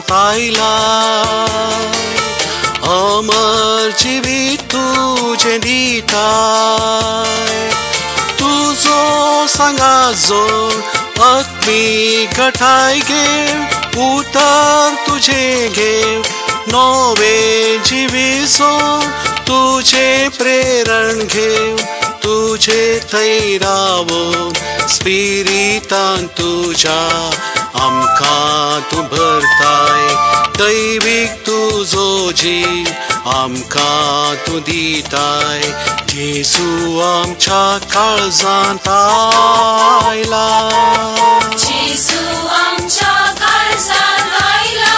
पायला अमर जिवीत तुझे दिता तुजो सांगा जो अग्नी गठाय घे उतर तुझे घे नवे जिवीसो तुझे प्रेरण घेव, तुझे थंय राव स्पिरितान तुज्या आमकां तूं भरता। तुजो जीव आमकां तूं दिताय जेजू आमच्या काळजांत आयला जेजू आमच्या काळजांत आयला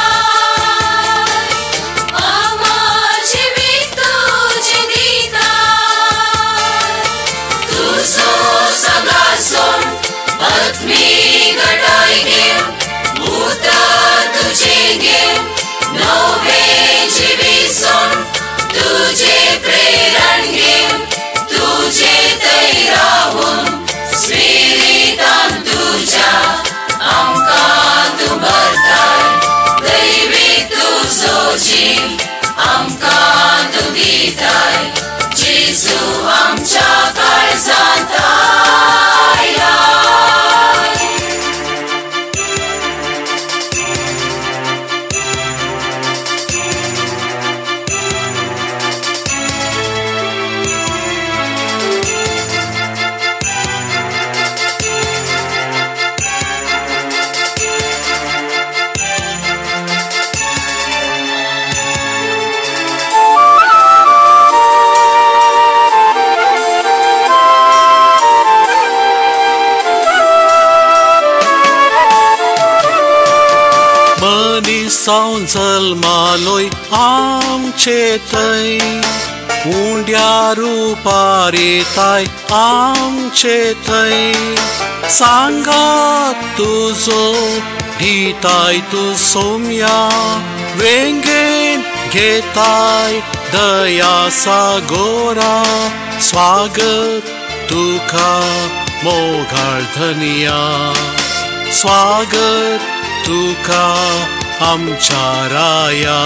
आमकां तूं भरताय दैवीक तुजो जीव आमकां तूं दिताय जेजू आमच्या काळजांत मनीसावन जल्मालोय आमचे थंय उंड्या रुपार येताय आमचे थंय सांगात तुजो भिताय तूं सोम्या। वेंगेन घेताय दया सागोरा। स्वागत तुका मोगाळ धनिया स्वागत तुका आमच्या राया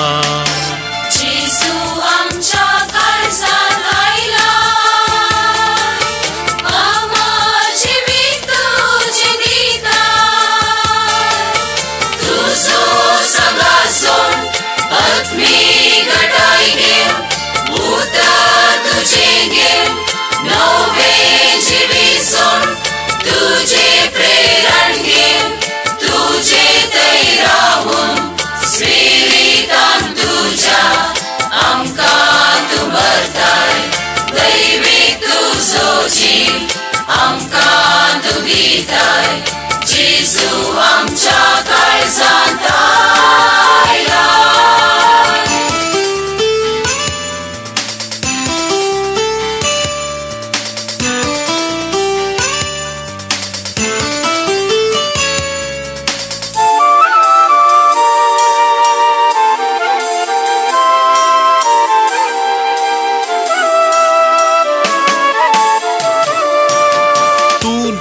तूं दिताय जेजू आमच्या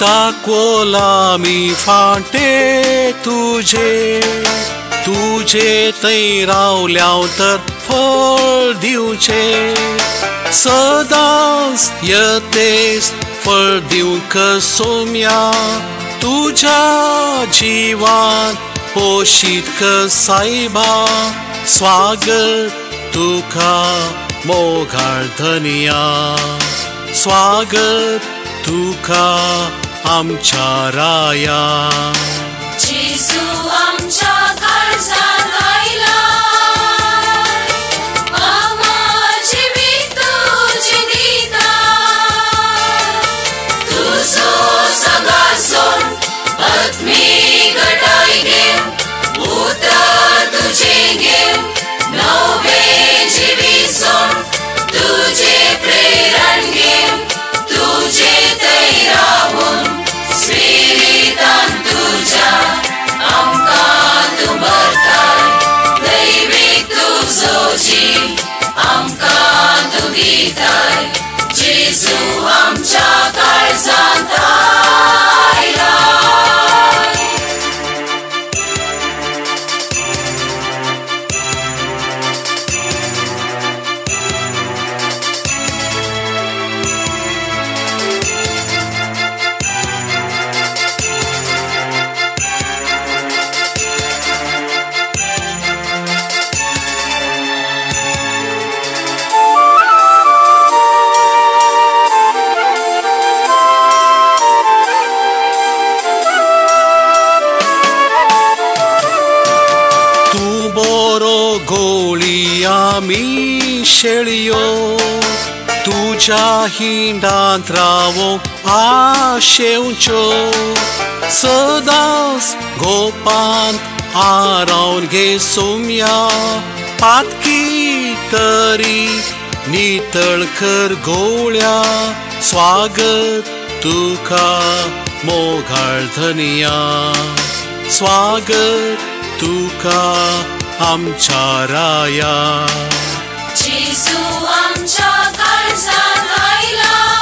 दाखोला मी फाटे तुझे तुझे थंय रावल्याव तर फळ दिवचे सदांच यतेस फळ दिवंक सोम्या तुझ्या जिवान पोशीत सायबा स्वागत तुका मोगाळ धनिया. स्वागत तुका आमच्या राया जेजू आमच्या काळजांत आमकां तूं दिताय जेजू आमच्या काळजांत आमी शेळयो तुज्या हिंडांत रावो आशेवच्यो सदांच गोपांत आरावन घे सोम्या पातकी तरी नितळ कर गोळ्या. स्वागत तुका मोगाळ धनिया. स्वागत तुका आमच्या राया जेजू आमच्या काळजात आयला